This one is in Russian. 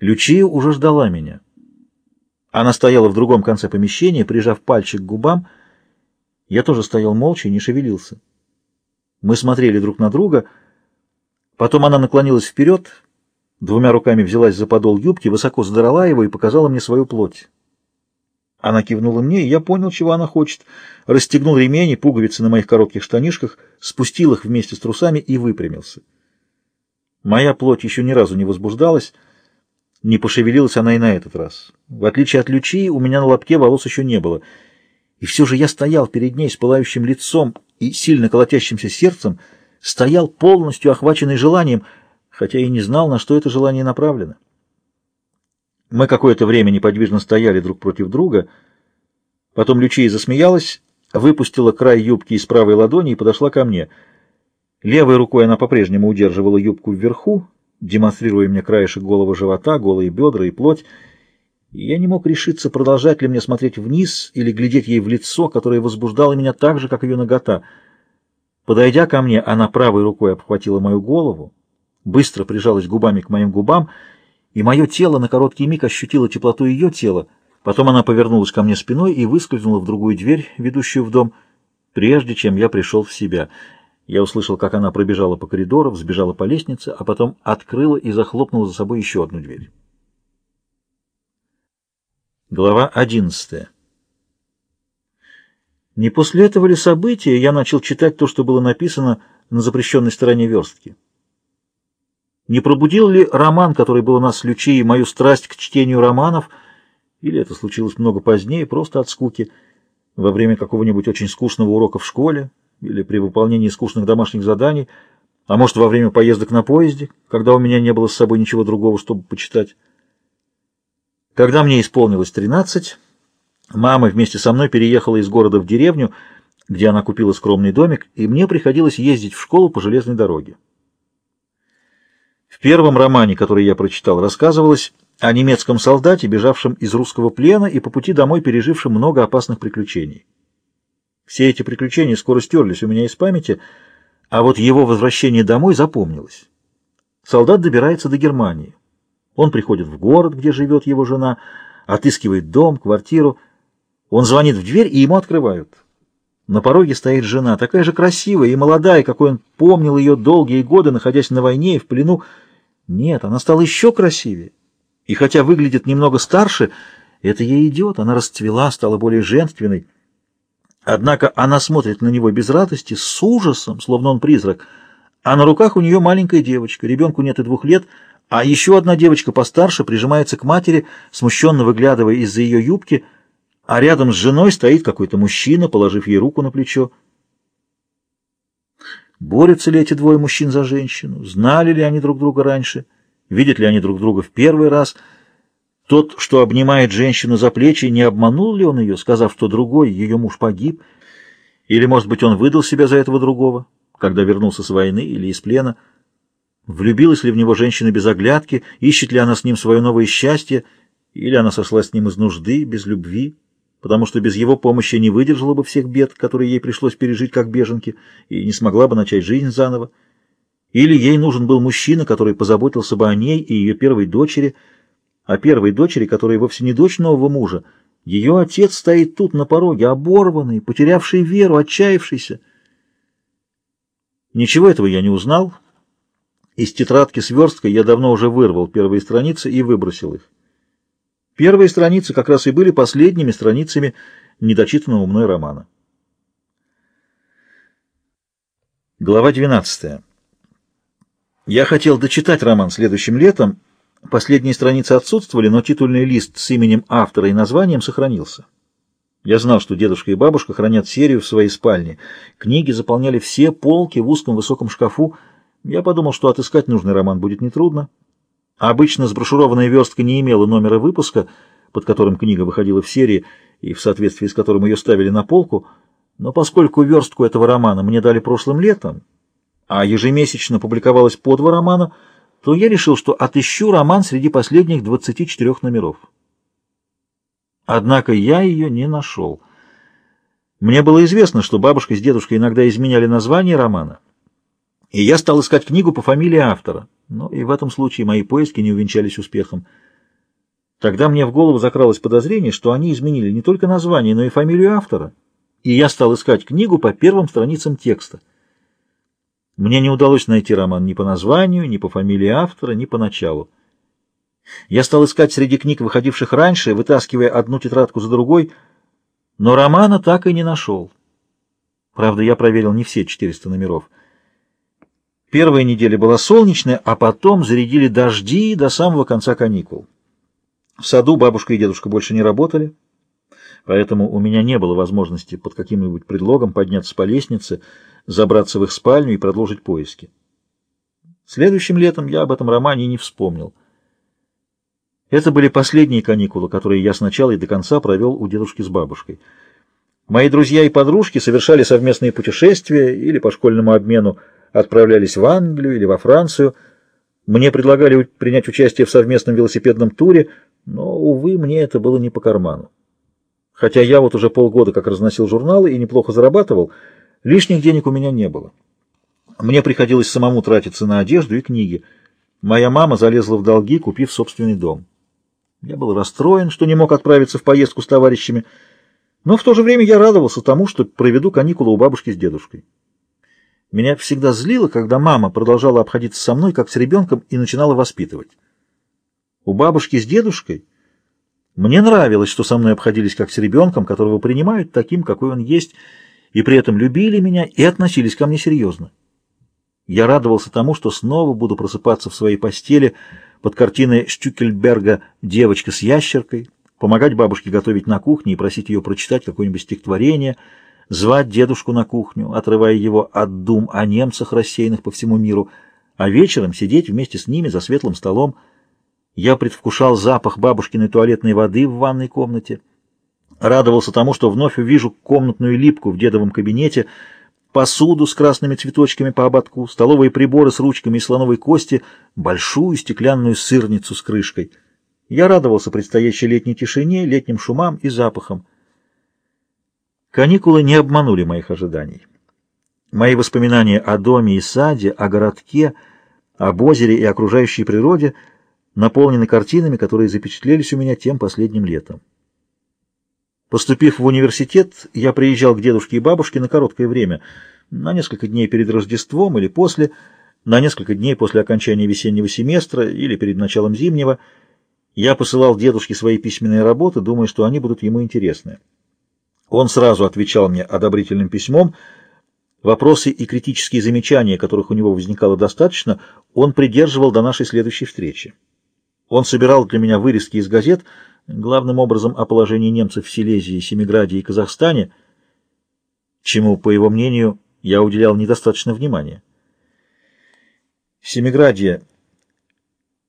Лючия уже ждала меня. Она стояла в другом конце помещения, прижав пальчик к губам. Я тоже стоял молча и не шевелился. Мы смотрели друг на друга. Потом она наклонилась вперед, двумя руками взялась за подол юбки, высоко задрала его и показала мне свою плоть. Она кивнула мне, и я понял, чего она хочет. Расстегнул ремень и пуговицы на моих коротких штанишках, спустил их вместе с трусами и выпрямился. Моя плоть еще ни разу не возбуждалась, не пошевелилась она и на этот раз. В отличие от Лючии, у меня на лобке волос еще не было. И все же я стоял перед ней с пылающим лицом и сильно колотящимся сердцем, стоял полностью охваченный желанием, хотя и не знал, на что это желание направлено. Мы какое-то время неподвижно стояли друг против друга. Потом Лючия засмеялась, выпустила край юбки из правой ладони и подошла ко мне. Левой рукой она по-прежнему удерживала юбку вверху, демонстрируя мне краешек голого живота, голые бедра и плоть. Я не мог решиться, продолжать ли мне смотреть вниз или глядеть ей в лицо, которое возбуждало меня так же, как ее нагота. Подойдя ко мне, она правой рукой обхватила мою голову, быстро прижалась губами к моим губам — и мое тело на короткий миг ощутило теплоту ее тела. Потом она повернулась ко мне спиной и выскользнула в другую дверь, ведущую в дом, прежде чем я пришел в себя. Я услышал, как она пробежала по коридору, взбежала по лестнице, а потом открыла и захлопнула за собой еще одну дверь. Глава одиннадцатая. Не после этого ли события я начал читать то, что было написано на запрещенной стороне верстки? Не пробудил ли роман, который был у нас с Лючией, мою страсть к чтению романов, или это случилось много позднее, просто от скуки, во время какого-нибудь очень скучного урока в школе, или при выполнении скучных домашних заданий, а может, во время поездок на поезде, когда у меня не было с собой ничего другого, чтобы почитать. Когда мне исполнилось 13, мама вместе со мной переехала из города в деревню, где она купила скромный домик, и мне приходилось ездить в школу по железной дороге. В первом романе, который я прочитал, рассказывалось о немецком солдате, бежавшем из русского плена и по пути домой пережившем много опасных приключений. Все эти приключения скоро стерлись у меня из памяти, а вот его возвращение домой запомнилось. Солдат добирается до Германии. Он приходит в город, где живет его жена, отыскивает дом, квартиру. Он звонит в дверь, и ему открывают. На пороге стоит жена, такая же красивая и молодая, какой он помнил ее долгие годы, находясь на войне и в плену, нет, она стала еще красивее. И хотя выглядит немного старше, это ей идет, она расцвела, стала более женственной. Однако она смотрит на него без радости, с ужасом, словно он призрак. А на руках у нее маленькая девочка, ребенку нет и двух лет, а еще одна девочка постарше прижимается к матери, смущенно выглядывая из-за ее юбки, а рядом с женой стоит какой-то мужчина, положив ей руку на плечо. Борются ли эти двое мужчин за женщину? Знали ли они друг друга раньше? Видят ли они друг друга в первый раз? Тот, что обнимает женщину за плечи, не обманул ли он ее, сказав, что другой, ее муж погиб? Или, может быть, он выдал себя за этого другого, когда вернулся с войны или из плена? Влюбилась ли в него женщина без оглядки? Ищет ли она с ним свое новое счастье? Или она сошла с ним из нужды, без любви? потому что без его помощи не выдержала бы всех бед, которые ей пришлось пережить как беженке, и не смогла бы начать жизнь заново. Или ей нужен был мужчина, который позаботился бы о ней и ее первой дочери, о первой дочери, которая вовсе не дочь нового мужа. Ее отец стоит тут, на пороге, оборванный, потерявший веру, отчаявшийся. Ничего этого я не узнал. Из тетрадки с версткой я давно уже вырвал первые страницы и выбросил их. Первые страницы как раз и были последними страницами недочитанного мной романа. Глава 12. Я хотел дочитать роман следующим летом. Последние страницы отсутствовали, но титульный лист с именем автора и названием сохранился. Я знал, что дедушка и бабушка хранят серию в своей спальне. Книги заполняли все полки в узком высоком шкафу. Я подумал, что отыскать нужный роман будет нетрудно. Обычно сброшурованная верстка не имела номера выпуска, под которым книга выходила в серии и в соответствии с которым ее ставили на полку, но поскольку верстку этого романа мне дали прошлым летом, а ежемесячно публиковалось по два романа, то я решил, что отыщу роман среди последних 24 номеров. Однако я ее не нашел. Мне было известно, что бабушка с дедушкой иногда изменяли название романа, и я стал искать книгу по фамилии автора. Но и в этом случае мои поиски не увенчались успехом. Тогда мне в голову закралось подозрение, что они изменили не только название, но и фамилию автора, и я стал искать книгу по первым страницам текста. Мне не удалось найти роман ни по названию, ни по фамилии автора, ни по началу. Я стал искать среди книг, выходивших раньше, вытаскивая одну тетрадку за другой, но романа так и не нашел. Правда, я проверил не все 400 номеров. Первая неделя была солнечная, а потом зарядили дожди до самого конца каникул. В саду бабушка и дедушка больше не работали, поэтому у меня не было возможности под каким-нибудь предлогом подняться по лестнице, забраться в их спальню и продолжить поиски. Следующим летом я об этом романе не вспомнил. Это были последние каникулы, которые я сначала и до конца провел у дедушки с бабушкой. Мои друзья и подружки совершали совместные путешествия или по школьному обмену отправлялись в Англию или во Францию. Мне предлагали принять участие в совместном велосипедном туре, но, увы, мне это было не по карману. Хотя я вот уже полгода как разносил журналы и неплохо зарабатывал, лишних денег у меня не было. Мне приходилось самому тратиться на одежду и книги. Моя мама залезла в долги, купив собственный дом. Я был расстроен, что не мог отправиться в поездку с товарищами, но в то же время я радовался тому, что проведу каникулы у бабушки с дедушкой. Меня всегда злило, когда мама продолжала обходиться со мной, как с ребенком, и начинала воспитывать. У бабушки с дедушкой мне нравилось, что со мной обходились как с ребенком, которого принимают таким, какой он есть, и при этом любили меня и относились ко мне серьезно. Я радовался тому, что снова буду просыпаться в своей постели под картиной Штюкельберга «Девочка с ящеркой», помогать бабушке готовить на кухне и просить ее прочитать какое-нибудь стихотворение, звать дедушку на кухню, отрывая его от дум о немцах, рассеянных по всему миру, а вечером сидеть вместе с ними за светлым столом. Я предвкушал запах бабушкиной туалетной воды в ванной комнате, радовался тому, что вновь увижу комнатную липку в дедовом кабинете, посуду с красными цветочками по ободку, столовые приборы с ручками и слоновой кости, большую стеклянную сырницу с крышкой — я радовался предстоящей летней тишине, летним шумам и запахам. Каникулы не обманули моих ожиданий. Мои воспоминания о доме и саде, о городке, об озере и окружающей природе наполнены картинами, которые запечатлелись у меня тем последним летом. Поступив в университет, я приезжал к дедушке и бабушке на короткое время, на несколько дней перед Рождеством или после, на несколько дней после окончания весеннего семестра или перед началом зимнего – я посылал дедушке свои письменные работы, думая, что они будут ему интересны. Он сразу отвечал мне одобрительным письмом. Вопросы и критические замечания, которых у него возникало достаточно, он придерживал до нашей следующей встречи. Он собирал для меня вырезки из газет, главным образом о положении немцев в Силезии, Семиграде и Казахстане, чему, по его мнению, я уделял недостаточно внимания. Семиградье